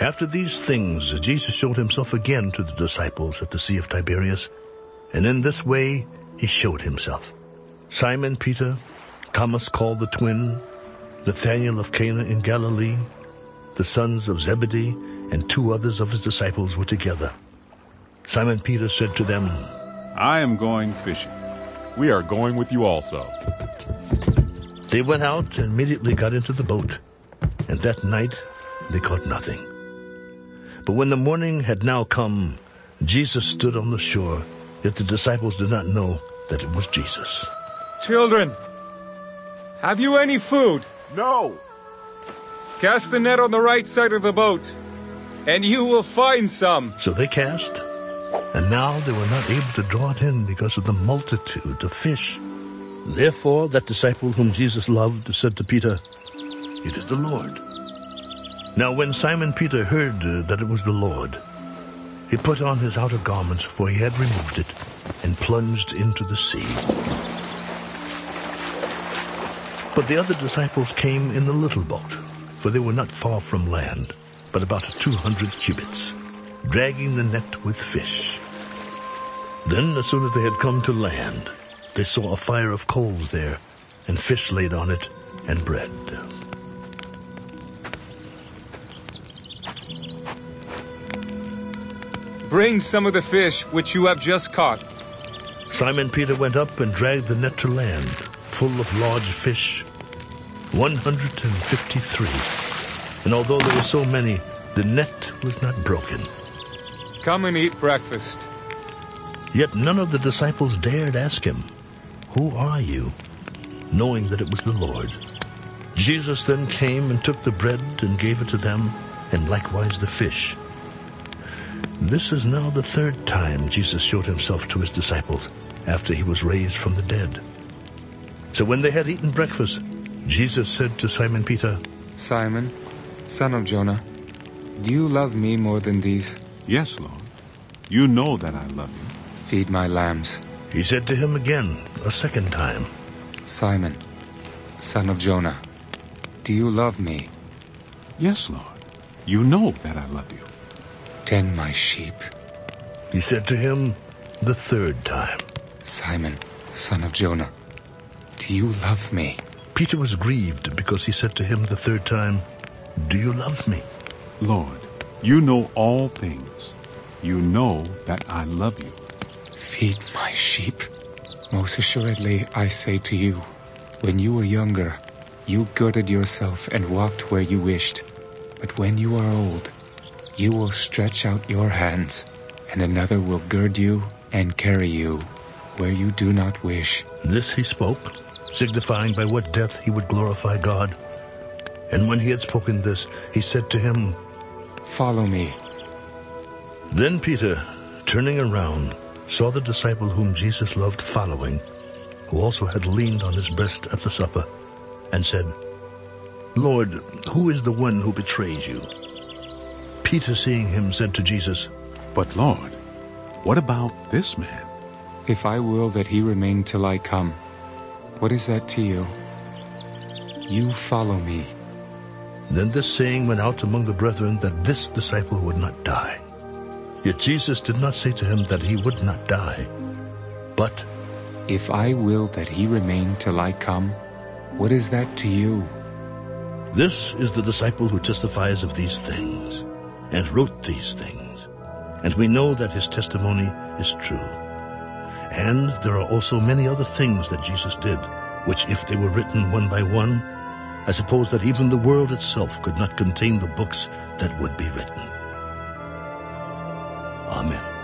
After these things, Jesus showed himself again to the disciples at the Sea of Tiberias, and in this way he showed himself. Simon Peter, Thomas called the twin, Nathanael of Cana in Galilee, the sons of Zebedee, and two others of his disciples were together. Simon Peter said to them, I am going fishing. We are going with you also. They went out and immediately got into the boat, and that night they caught nothing. But when the morning had now come, Jesus stood on the shore, yet the disciples did not know that it was Jesus. Children, have you any food? No! Cast the net on the right side of the boat, and you will find some. So they cast, and now they were not able to draw it in because of the multitude of fish. Therefore that disciple whom Jesus loved said to Peter, It is the Lord. Now when Simon Peter heard uh, that it was the Lord, he put on his outer garments, for he had removed it, and plunged into the sea. But the other disciples came in the little boat, for they were not far from land, but about two hundred cubits, dragging the net with fish. Then, as soon as they had come to land, they saw a fire of coals there, and fish laid on it, and bread. Bring some of the fish which you have just caught. Simon Peter went up and dragged the net to land, full of large fish, 153. And although there were so many, the net was not broken. Come and eat breakfast. Yet none of the disciples dared ask him, Who are you? knowing that it was the Lord. Jesus then came and took the bread and gave it to them, and likewise the fish. This is now the third time Jesus showed himself to his disciples after he was raised from the dead. So when they had eaten breakfast, Jesus said to Simon Peter, Simon, son of Jonah, do you love me more than these? Yes, Lord. You know that I love you. Feed my lambs. He said to him again, a second time, Simon, son of Jonah, do you love me? Yes, Lord. You know that I love you. Tend my sheep. He said to him the third time. Simon, son of Jonah, do you love me? Peter was grieved because he said to him the third time, Do you love me? Lord, you know all things. You know that I love you. Feed my sheep. Most assuredly, I say to you, when you were younger, you girded yourself and walked where you wished. But when you are old, you will stretch out your hands, and another will gird you and carry you where you do not wish. This he spoke, signifying by what death he would glorify God. And when he had spoken this, he said to him, Follow me. Then Peter, turning around, saw the disciple whom Jesus loved following, who also had leaned on his breast at the supper, and said, Lord, who is the one who betrays you? Peter, seeing him, said to Jesus, But Lord, what about this man? If I will that he remain till I come, what is that to you? You follow me. Then this saying went out among the brethren that this disciple would not die. Yet Jesus did not say to him that he would not die, but, If I will that he remain till I come, what is that to you? This is the disciple who testifies of these things, and wrote these things. And we know that his testimony is true. And there are also many other things that Jesus did, which if they were written one by one, I suppose that even the world itself could not contain the books that would be written. Amen.